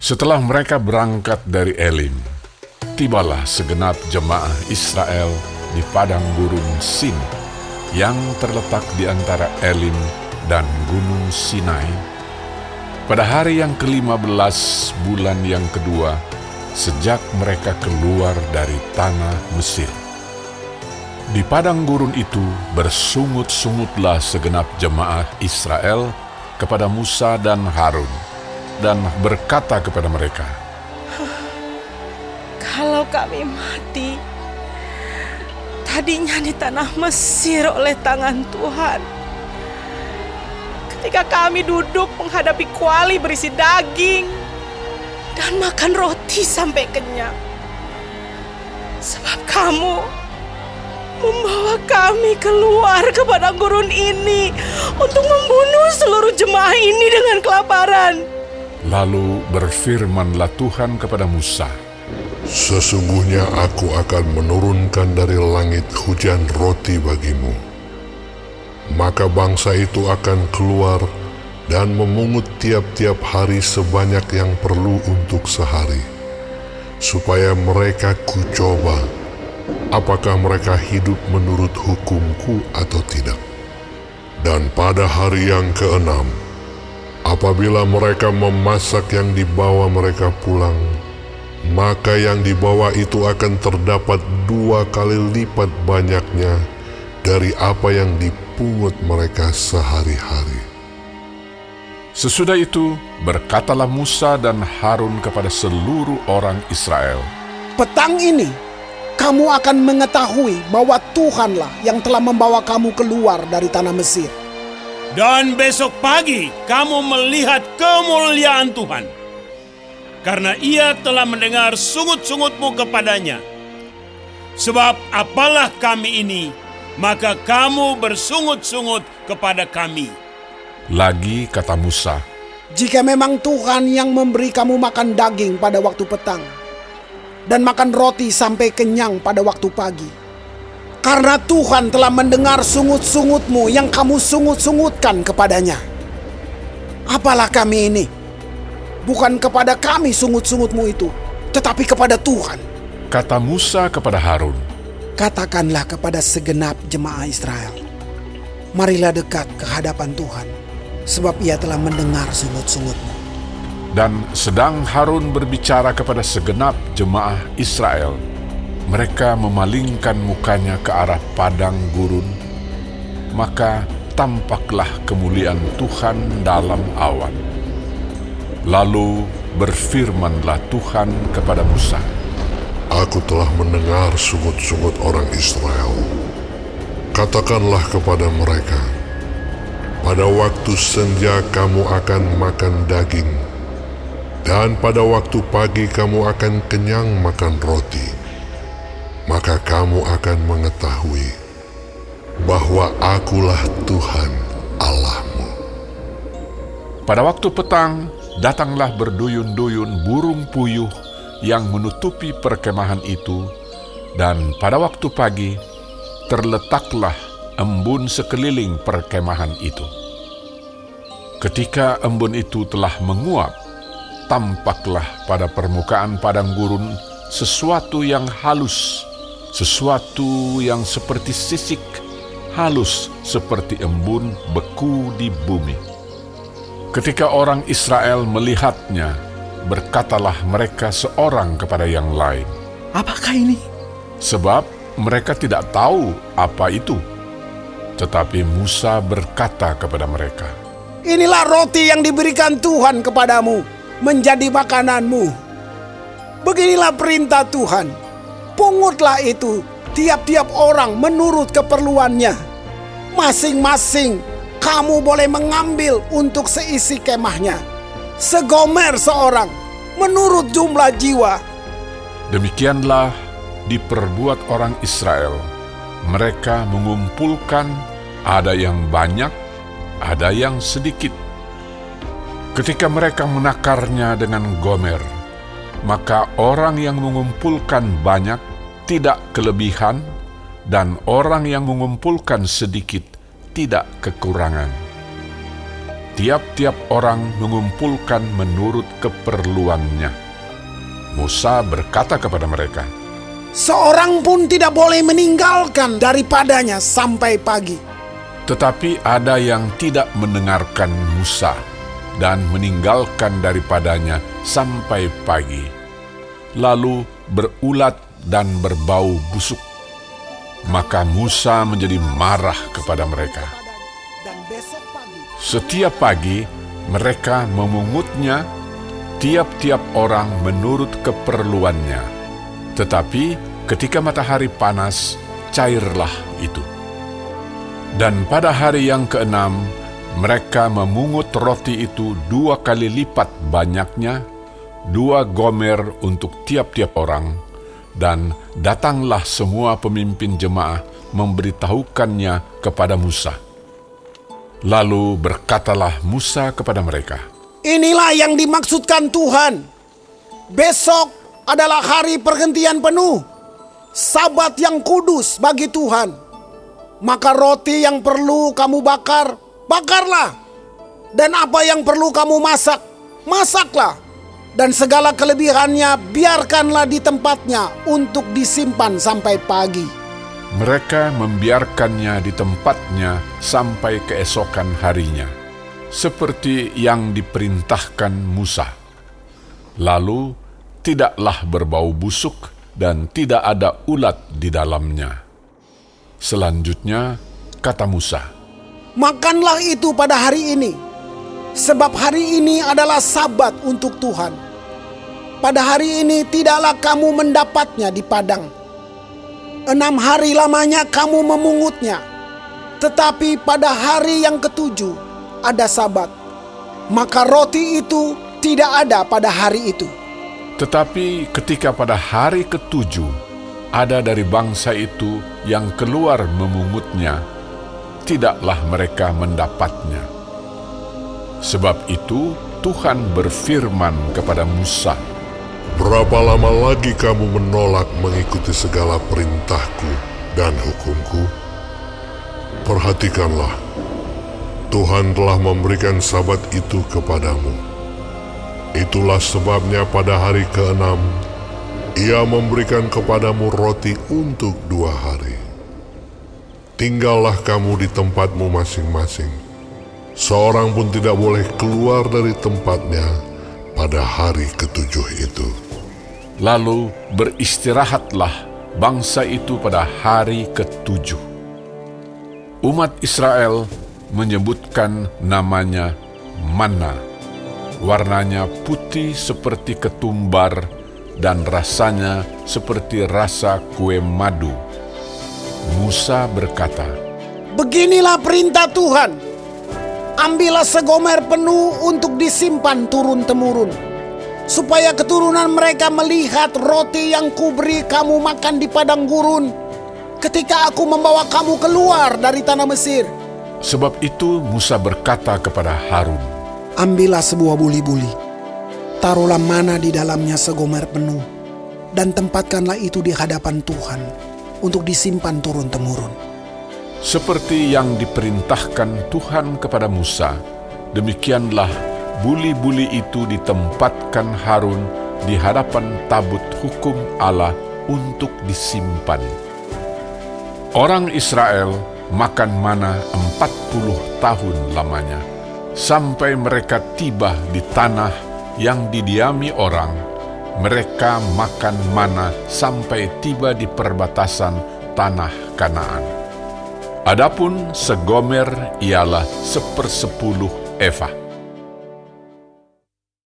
Setelah mereka berangkat dari Elim, tibalah segenap jemaah Israel di padang gurun Sin yang terletak di antara Elim dan Gunung Sinai pada hari yang ke-15 bulan yang kedua sejak mereka keluar dari tanah Mesir. Di padang gurun itu bersungut-sungutlah segenap jemaah Israel kepada Musa dan Harun dan berkata kepada mereka, Kalau kami mati, tadinya di tanah Mesir oleh tangan Tuhan. Ketika kami duduk menghadapi kuali berisi daging dan makan roti sampai kenyang. Sebab kamu membawa kami keluar kepada gurun ini untuk membunuh seluruh jemaah ini dengan kelaparan. Lalu berfirmanlah Tuhan kepada Musa, Sesungguhnya aku akan menurunkan dari langit hujan roti bagimu. Maka bangsa itu akan keluar dan memungut tiap-tiap hari sebanyak yang perlu untuk sehari, supaya mereka kucoba apakah mereka hidup menurut hukumku atau tidak. Dan pada hari yang keenam, apabila mereka memasak yang dibawa mereka pulang, maka yang dibawa itu akan terdapat dua kali lipat banyaknya dari apa yang dipungut mereka sehari-hari. Sesudah itu berkatalah Musa dan Harun kepada seluruh orang Israel, Petang ini kamu akan mengetahui bahwa Tuhanlah yang telah membawa kamu keluar dari tanah Mesir. Dan besok pagi kamu melihat kemuliaan Tuhan. Karena ia telah mendengar sungut-sungutmu kepadanya. Sebab apalah kami ini, maka kamu bersungut-sungut kepada kami. Lagi kata Musa, Jika memang Tuhan yang memberi kamu makan daging pada waktu petang dan makan roti sampai kenyang pada waktu pagi. Karena Tuhan telah mendengar sungut-sungutmu yang kamu sungut-sungutkan kepadanya. Apalah kami ini? Bukan kepada kami sungut-sungutmu itu, tetapi kepada Tuhan. kata Musa kepada Harun, Katakanlah kepada segenap jemaah Israel, marilah dekat ke hadapan Tuhan, sebab ia telah mendengar sungut-sungutmu. dan sedang Harun berbicara kepada segenap jemaah Israel, mereka memalingkan mukanya ke arah padang gurun, maka tampaklah kemuliaan Tuhan dalam awan. Lalu berfirmanlah Tuhan kepada Musa, Aku telah mendengar sungut-sungut orang Israel. Katakanlah kepada mereka, pada waktu senja kamu akan makan daging, dan pada waktu pagi kamu akan kenyang makan roti. Maka kamu akan mengetahui bahwa akulah Tuhan Allahmu. Pada waktu petang, datanglah berduyun-duyun burung puyuh yang menutupi perkemahan itu, dan pada waktu pagi terletaklah embun sekeliling perkemahan itu. Ketika embun itu telah menguap, tampaklah pada permukaan padang gurun sesuatu yang halus, sesuatu yang seperti sisik, halus seperti embun beku di bumi. Ketika orang Israel melihatnya, berkatalah mereka seorang kepada yang lain, Apakah ini? sebab mereka tidak tahu apa itu. Tetapi Musa berkata kepada mereka, Inilah roti yang diberikan Tuhan kepadamu menjadi makananmu. Beginilah perintah Tuhan. Pungutlah itu tiap-tiap orang menurut keperluannya. Masing-masing kamu boleh mengambil untuk seisi kemahnya. Segomer seorang menurut jumlah jiwa. Demikianlah diperbuat orang Israel. Mereka mengumpulkan ada yang banyak, ada yang sedikit. Ketika mereka menakarnya dengan gomer, maka orang yang mengumpulkan banyak tidak kelebihan, dan orang yang mengumpulkan sedikit tidak kekurangan. tiap-tiap orang mengumpulkan menurut keperluannya. Musa berkata kepada mereka, Seorang pun tidak boleh meninggalkan daripadanya sampai pagi. Tetapi ada yang tidak mendengarkan Musa dan meninggalkan daripadanya sampai pagi, lalu berulat dan berbau busuk. Maka Musa menjadi marah kepada mereka. Setiap pagi mereka memungutnya tiap-tiap orang menurut keperluannya. Tetapi ketika matahari panas, cairlah itu. Dan pada hari yang keenam, mereka memungut roti itu dua kali lipat banyaknya, dua gomer untuk tiap-tiap orang, dan datanglah semua pemimpin jemaah memberitahukannya kepada Musa. Lalu berkatalah Musa kepada mereka, Inilah yang dimaksudkan Tuhan. Besok adalah hari pergantian penuh. Sabat yang kudus bagi Tuhan. Maka roti yang perlu kamu bakar, bakarlah. Dan apa yang perlu kamu masak, masaklah. Dan segala kelebihannya biarkanlah di tempatnya untuk disimpan sampai pagi. Mereka membiarkannya di tempatnya sampai keesokan harinya, seperti yang diperintahkan Musa. Lalu tidaklah berbau busuk dan tidak ada ulat di dalamnya. Selanjutnya, kata Musa, Makanlah itu pada hari ini, sebab hari ini adalah sabat untuk Tuhan. Pada hari ini tidaklah kamu mendapatnya di padang. Enam hari lamanya kamu memungutnya, tetapi pada hari yang ketujuh ada sabat. Maka roti itu tidak ada pada hari itu. Tetapi ketika pada hari ketujuh ada dari bangsa itu yang keluar memungutnya, tidaklah mereka mendapatnya. Sebab itu Tuhan berfirman kepada Musa, Berapa lama lagi kamu menolak mengikuti segala perintahku dan hukumku? Perhatikanlah, Tuhan telah memberikan sabat itu kepadamu. Itulah sebabnya pada hari keenam, ia memberikan kepadamu roti untuk dua hari. Tinggallah kamu di tempatmu masing-masing. Seorang pun tidak boleh keluar dari tempatnya pada hari ketujuh itu. lalu beristirahatlah bangsa itu pada hari ketujuh. Umat Israel menyebutkan namanya manna. Warnanya putih seperti ketumbar dan rasanya seperti rasa kue madu. Musa berkata, Beginilah perintah Tuhan. Ambillah segomer penuh untuk disimpan turun-temurun. Supaya keturunan mereka melihat roti yang kuberi kamu makan di padang gurun. Ketika aku membawa kamu keluar dari tanah Mesir. Sebab itu Musa berkata kepada Harun, Ambillah sebuah buli-buli. Taruhlah mana di dalamnya segomer penuh. Dan tempatkanlah itu di hadapan Tuhan. Untuk disimpan turun-temurun. Seperti yang diperintahkan Tuhan kepada Musa, demikianlah buli-buli itu ditempatkan Harun di hadapan tabut hukum Allah untuk disimpan. Orang Israel makan mana 40 tahun lamanya, sampai mereka tiba di tanah yang didiami orang, mereka makan mana sampai tiba di perbatasan tanah Kanaan. Adapun segomer ialah sepersepuluh eva.